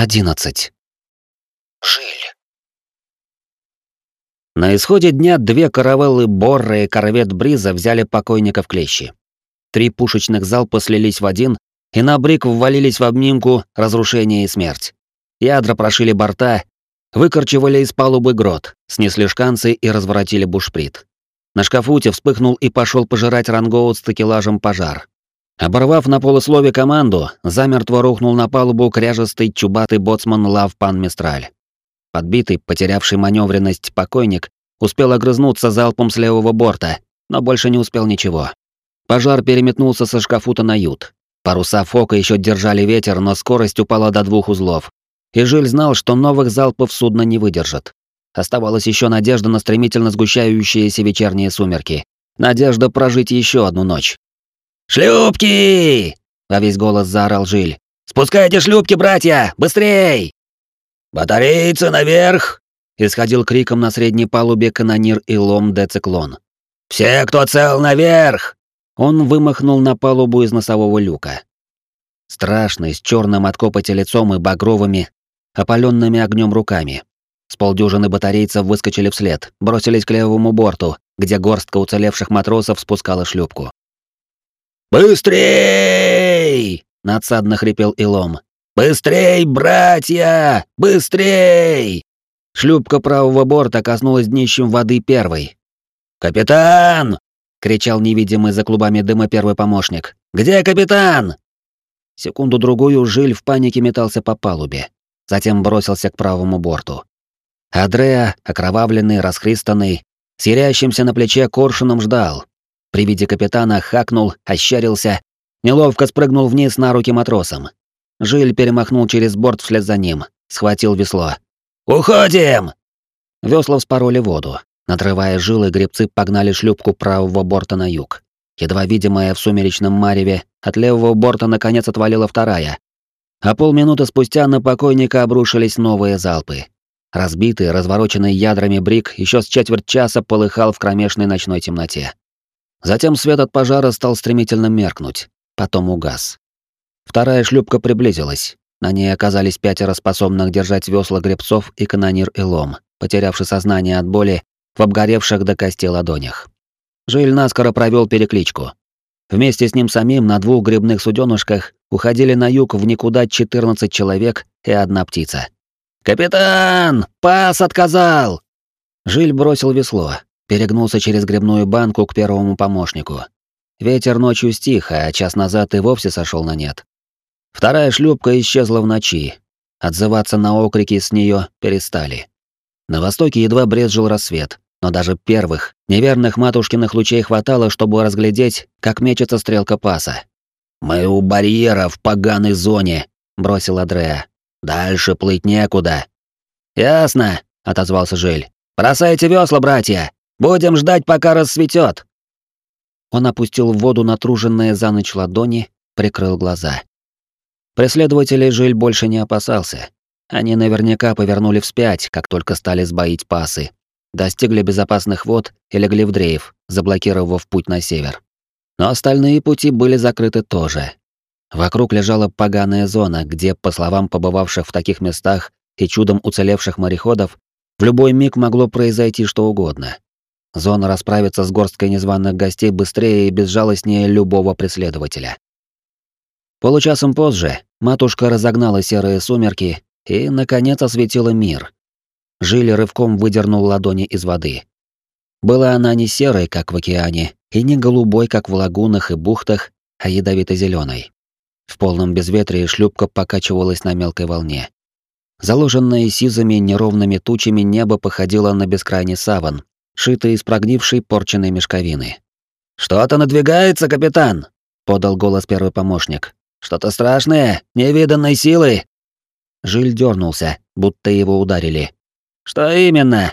11. Жиль. На исходе дня две каравеллы Борра и корвет Бриза взяли покойника в клещи. Три пушечных залпа слились в один, и на брик ввалились в обнимку разрушение и смерть. Ядра прошили борта, выкорчевали из палубы грот, снесли шканцы и разворотили бушприт. На шкафуте вспыхнул и пошел пожирать рангоут с такелажем пожар. Оборвав на полуслове команду, замертво рухнул на палубу кряжестый чубатый боцман Лав Пан Мистраль. Подбитый, потерявший маневренность покойник, успел огрызнуться залпом с левого борта, но больше не успел ничего. Пожар переметнулся со шкафута на ют. Паруса Фока еще держали ветер, но скорость упала до двух узлов. И Жиль знал, что новых залпов судно не выдержит. Оставалась еще надежда на стремительно сгущающиеся вечерние сумерки. Надежда прожить еще одну ночь. «Шлюпки!» — во весь голос заорал Жиль. «Спускайте шлюпки, братья! Быстрей!» «Батарейцы наверх!» — исходил криком на средней палубе канонир Илом де Циклон. «Все, кто цел, наверх!» Он вымахнул на палубу из носового люка. Страшный, с черным от копоти лицом и багровыми, опаленными огнем руками. С полдюжины батарейцев выскочили вслед, бросились к левому борту, где горстка уцелевших матросов спускала шлюпку. «Быстрей!» — надсадно хрипел Илом. «Быстрей, братья! Быстрей!» Шлюпка правого борта коснулась днищем воды первой. «Капитан!» — кричал невидимый за клубами дыма первый помощник. «Где капитан?» Секунду-другую Жиль в панике метался по палубе. Затем бросился к правому борту. Адреа, окровавленный, расхристанный, серящимся на плече коршуном ждал, при виде капитана хакнул, ощерился, неловко спрыгнул вниз на руки матросам. Жиль перемахнул через борт вслед за ним, схватил весло. «Уходим!» Весла вспороли воду. Надрывая жилы, гребцы погнали шлюпку правого борта на юг. Едва видимая в сумеречном мареве, от левого борта наконец отвалила вторая. А полминуты спустя на покойника обрушились новые залпы. Разбитый, развороченный ядрами брик еще с четверть часа полыхал в кромешной ночной темноте. Затем свет от пожара стал стремительно меркнуть, потом угас. Вторая шлюпка приблизилась. На ней оказались пятеро способных держать весла гребцов и канонир Илом, потерявший сознание от боли в обгоревших до кости ладонях. Жиль наскоро провел перекличку. Вместе с ним самим на двух грибных суденышках уходили на юг в никуда 14 человек и одна птица. «Капитан! Пас отказал!» Жиль бросил весло, перегнулся через грибную банку к первому помощнику. Ветер ночью стих, а час назад и вовсе сошел на нет. Вторая шлюпка исчезла в ночи. Отзываться на окрики с нее перестали. На востоке едва брезжил рассвет, но даже первых, неверных матушкиных лучей хватало, чтобы разглядеть, как мечется стрелка паса. «Мы у барьера в поганой зоне», — бросил Адреа. «Дальше плыть некуда». «Ясно», — отозвался Жель. «Бросайте весла, братья!» Будем ждать, пока рассветет. Он опустил в воду натруженные за ночь ладони, прикрыл глаза. Преследователей Жиль больше не опасался. Они наверняка повернули вспять, как только стали сбоить пасы. Достигли безопасных вод и легли в дрейф, заблокировав путь на север. Но остальные пути были закрыты тоже. Вокруг лежала поганая зона, где, по словам побывавших в таких местах и чудом уцелевших мореходов, в любой миг могло произойти что угодно. Зона расправится с горсткой незваных гостей быстрее и безжалостнее любого преследователя. Получасом позже матушка разогнала серые сумерки и, наконец, осветила мир. Жили рывком выдернул ладони из воды. Была она не серой, как в океане, и не голубой, как в лагунах и бухтах, а ядовито зеленой В полном безветрии шлюпка покачивалась на мелкой волне. Заложенное сизыми неровными тучами небо походило на бескрайний саван, шитый из прогнившей порченной мешковины. «Что-то надвигается, капитан!» — подал голос первый помощник. «Что-то страшное, невиданной силы!» Жиль дернулся, будто его ударили. «Что именно?»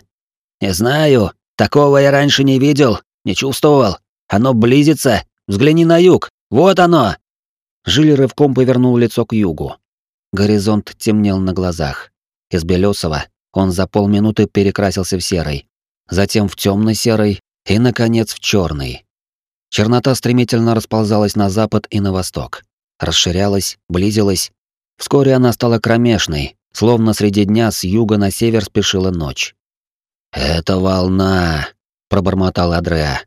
«Не знаю. Такого я раньше не видел, не чувствовал. Оно близится. Взгляни на юг. Вот оно!» Жиль рывком повернул лицо к югу. Горизонт темнел на глазах. Из белесого он за полминуты перекрасился в серый, затем в темно-серый и, наконец, в черный. Чернота стремительно расползалась на запад и на восток, расширялась, близилась. Вскоре она стала кромешной, словно среди дня с юга на север спешила ночь. «Это волна», — пробормотал Адреа.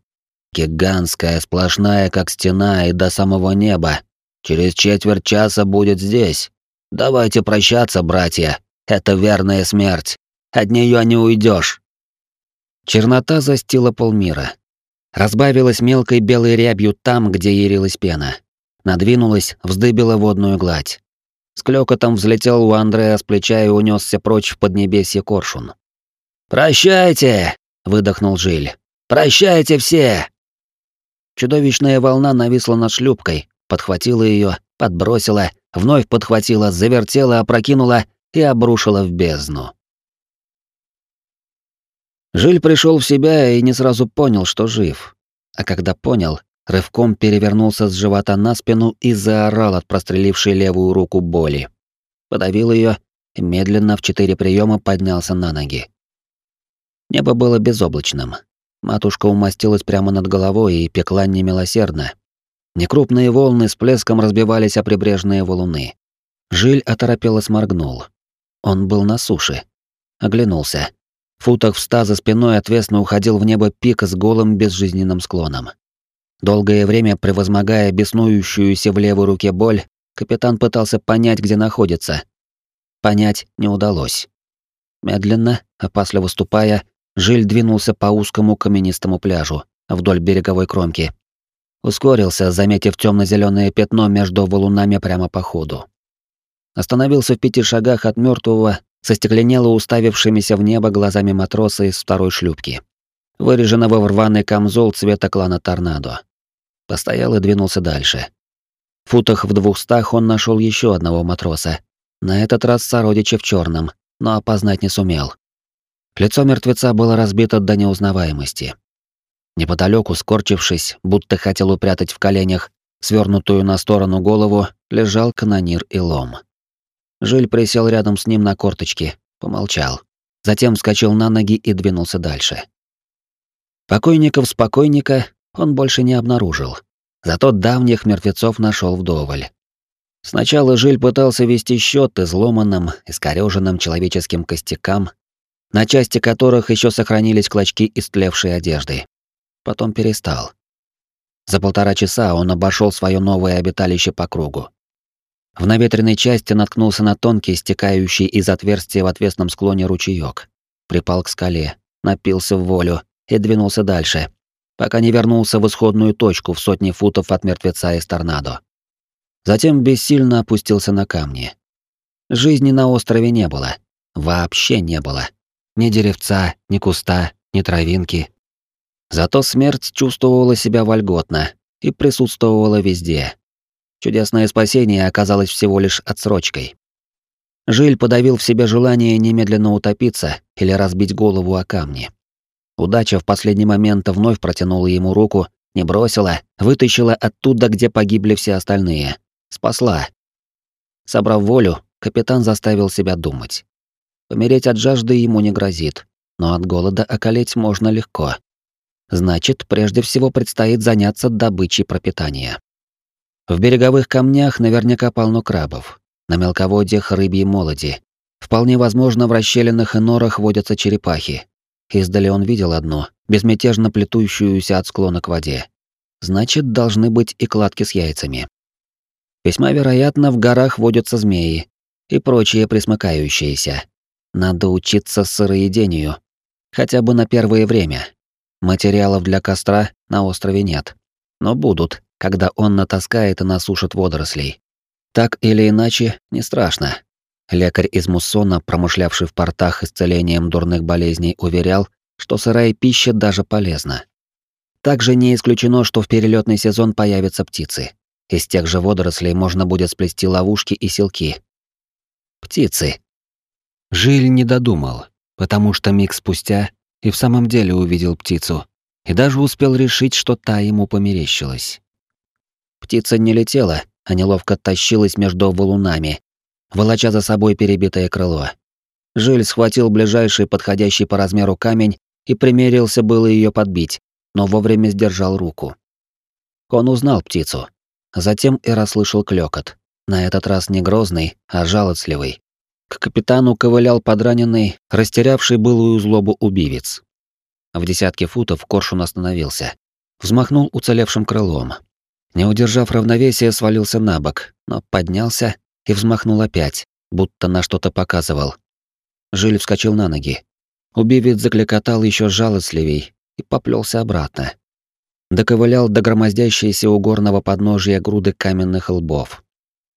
«Гигантская, сплошная, как стена, и до самого неба. Через четверть часа будет здесь. Давайте прощаться, братья. Это верная смерть. От нее не уйдешь. Чернота застила полмира. Разбавилась мелкой белой рябью там, где ярилась пена. Надвинулась, вздыбила водную гладь. С клёкотом взлетел у Андрея с плеча и унесся прочь в поднебесье коршун. «Прощайте!» — выдохнул Жиль. «Прощайте все!» Чудовищная волна нависла над шлюпкой, подхватила ее, подбросила, вновь подхватила, завертела, опрокинула и обрушила в бездну. Жиль пришел в себя и не сразу понял, что жив. А когда понял, рывком перевернулся с живота на спину и заорал от прострелившей левую руку боли. Подавил ее и медленно в четыре приема поднялся на ноги. Небо было безоблачным. Матушка умостилась прямо над головой и пекла немилосердно. Некрупные волны с плеском разбивались о прибрежные валуны. Жиль оторопело сморгнул. Он был на суше. Оглянулся. Футах в ста за спиной отвесно уходил в небо пик с голым безжизненным склоном. Долгое время, превозмогая беснующуюся в левой руке боль, капитан пытался понять, где находится. Понять не удалось. Медленно, опасливо ступая, Жиль двинулся по узкому каменистому пляжу вдоль береговой кромки. Ускорился, заметив темно зеленое пятно между валунами прямо по ходу. Остановился в пяти шагах от мертвого состекленело уставившимися в небо глазами матроса из второй шлюпки, выреженного в рваный камзол цвета клана Торнадо. Постоял и двинулся дальше. В футах в двухстах он нашел еще одного матроса, на этот раз сородича в черном, но опознать не сумел. Лицо мертвеца было разбито до неузнаваемости. Неподалеку, скорчившись, будто хотел упрятать в коленях свернутую на сторону голову, лежал канонир Илом. Жиль присел рядом с ним на корточки, помолчал. Затем вскочил на ноги и двинулся дальше. Покойников спокойника он больше не обнаружил. Зато давних мертвецов нашел вдоволь. Сначала Жиль пытался вести счет изломанным, искорёженным человеческим костякам, на части которых еще сохранились клочки истлевшей одежды. Потом перестал. За полтора часа он обошел свое новое обиталище по кругу. В наветренной части наткнулся на тонкий, стекающий из отверстия в отвесном склоне ручеёк. Припал к скале, напился в волю и двинулся дальше, пока не вернулся в исходную точку в сотни футов от мертвеца из торнадо. Затем бессильно опустился на камни. Жизни на острове не было. Вообще не было. Ни деревца, ни куста, ни травинки. Зато смерть чувствовала себя вольготно и присутствовала везде, Чудесное спасение оказалось всего лишь отсрочкой. Жиль подавил в себе желание немедленно утопиться или разбить голову о камни. Удача в последний момент вновь протянула ему руку, не бросила, вытащила оттуда, где погибли все остальные. Спасла. Собрав волю, капитан заставил себя думать. Помереть от жажды ему не грозит, но от голода околеть можно легко. Значит, прежде всего предстоит заняться добычей пропитания. В береговых камнях наверняка полно крабов, на мелководьях рыбьи молоди. Вполне возможно, в расщелинах и норах водятся черепахи. Издали он видел одну, безмятежно плетущуюся от склона к воде. Значит, должны быть и кладки с яйцами. Весьма вероятно, в горах водятся змеи и прочие присмыкающиеся. Надо учиться сыроедению, хотя бы на первое время. Материалов для костра на острове нет, но будут, когда он натаскает и насушит водорослей. Так или иначе, не страшно. Лекарь из Муссона, промышлявший в портах исцелением дурных болезней, уверял, что сырая пища даже полезна. Также не исключено, что в перелетный сезон появятся птицы. Из тех же водорослей можно будет сплести ловушки и селки. Птицы. Жиль не додумал, потому что миг спустя и в самом деле увидел птицу, и даже успел решить, что та ему померещилась. Птица не летела, а неловко тащилась между валунами, волоча за собой перебитое крыло. Жиль схватил ближайший подходящий по размеру камень и примерился было ее подбить, но вовремя сдержал руку. Он узнал птицу. Затем и расслышал клёкот. на этот раз не грозный, а жалостливый. К капитану ковылял подраненный, растерявший былую злобу убивец. В десятке футов коршун остановился. Взмахнул уцелевшим крылом. Не удержав равновесия, свалился на бок, но поднялся и взмахнул опять, будто на что-то показывал. Жиль вскочил на ноги. Убивец закликотал еще жалостливей и поплелся обратно. Доковылял до громоздящейся у горного подножия груды каменных лбов.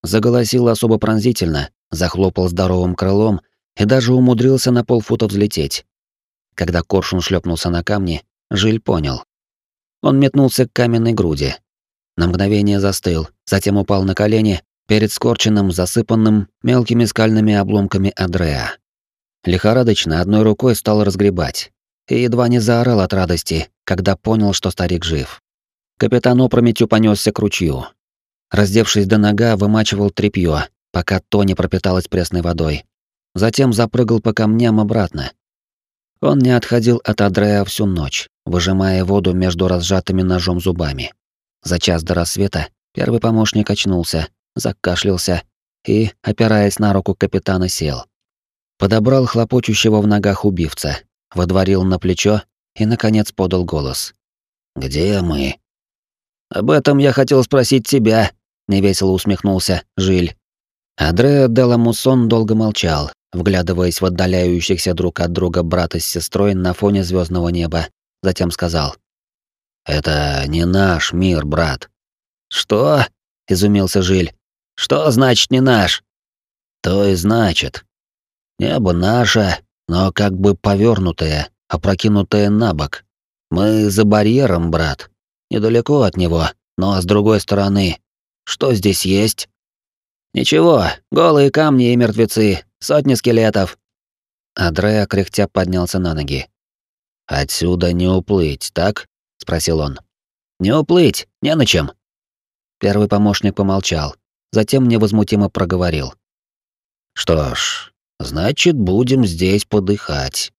Заголосил особо пронзительно, захлопал здоровым крылом и даже умудрился на полфута взлететь. Когда коршун шлепнулся на камни, Жиль понял. Он метнулся к каменной груди. На мгновение застыл, затем упал на колени перед скорченным, засыпанным мелкими скальными обломками Адреа. Лихорадочно одной рукой стал разгребать и едва не заорал от радости, когда понял, что старик жив. Капитан опрометью понесся к ручью. Раздевшись до нога, вымачивал тряпьё, пока то не пропиталось пресной водой. Затем запрыгал по камням обратно. Он не отходил от Адрея всю ночь, выжимая воду между разжатыми ножом зубами. За час до рассвета первый помощник очнулся, закашлялся и, опираясь на руку капитана, сел. Подобрал хлопочущего в ногах убивца, водворил на плечо и, наконец, подал голос. «Где мы?» «Об этом я хотел спросить тебя», — невесело усмехнулся Жиль. Андреа Деламусон долго молчал, вглядываясь в отдаляющихся друг от друга брата с сестрой на фоне звездного неба, затем сказал. «Это не наш мир, брат». «Что?» — изумился Жиль. «Что значит не наш?» «То и значит. Небо наше, но как бы повернутое, опрокинутое на бок. Мы за барьером, брат. Недалеко от него, но с другой стороны. Что здесь есть?» «Ничего, голые камни и мертвецы, сотни скелетов». Адреа кряхтя поднялся на ноги. «Отсюда не уплыть, так?» — спросил он. «Не уплыть, не на чем». Первый помощник помолчал, затем невозмутимо проговорил. «Что ж, значит, будем здесь подыхать.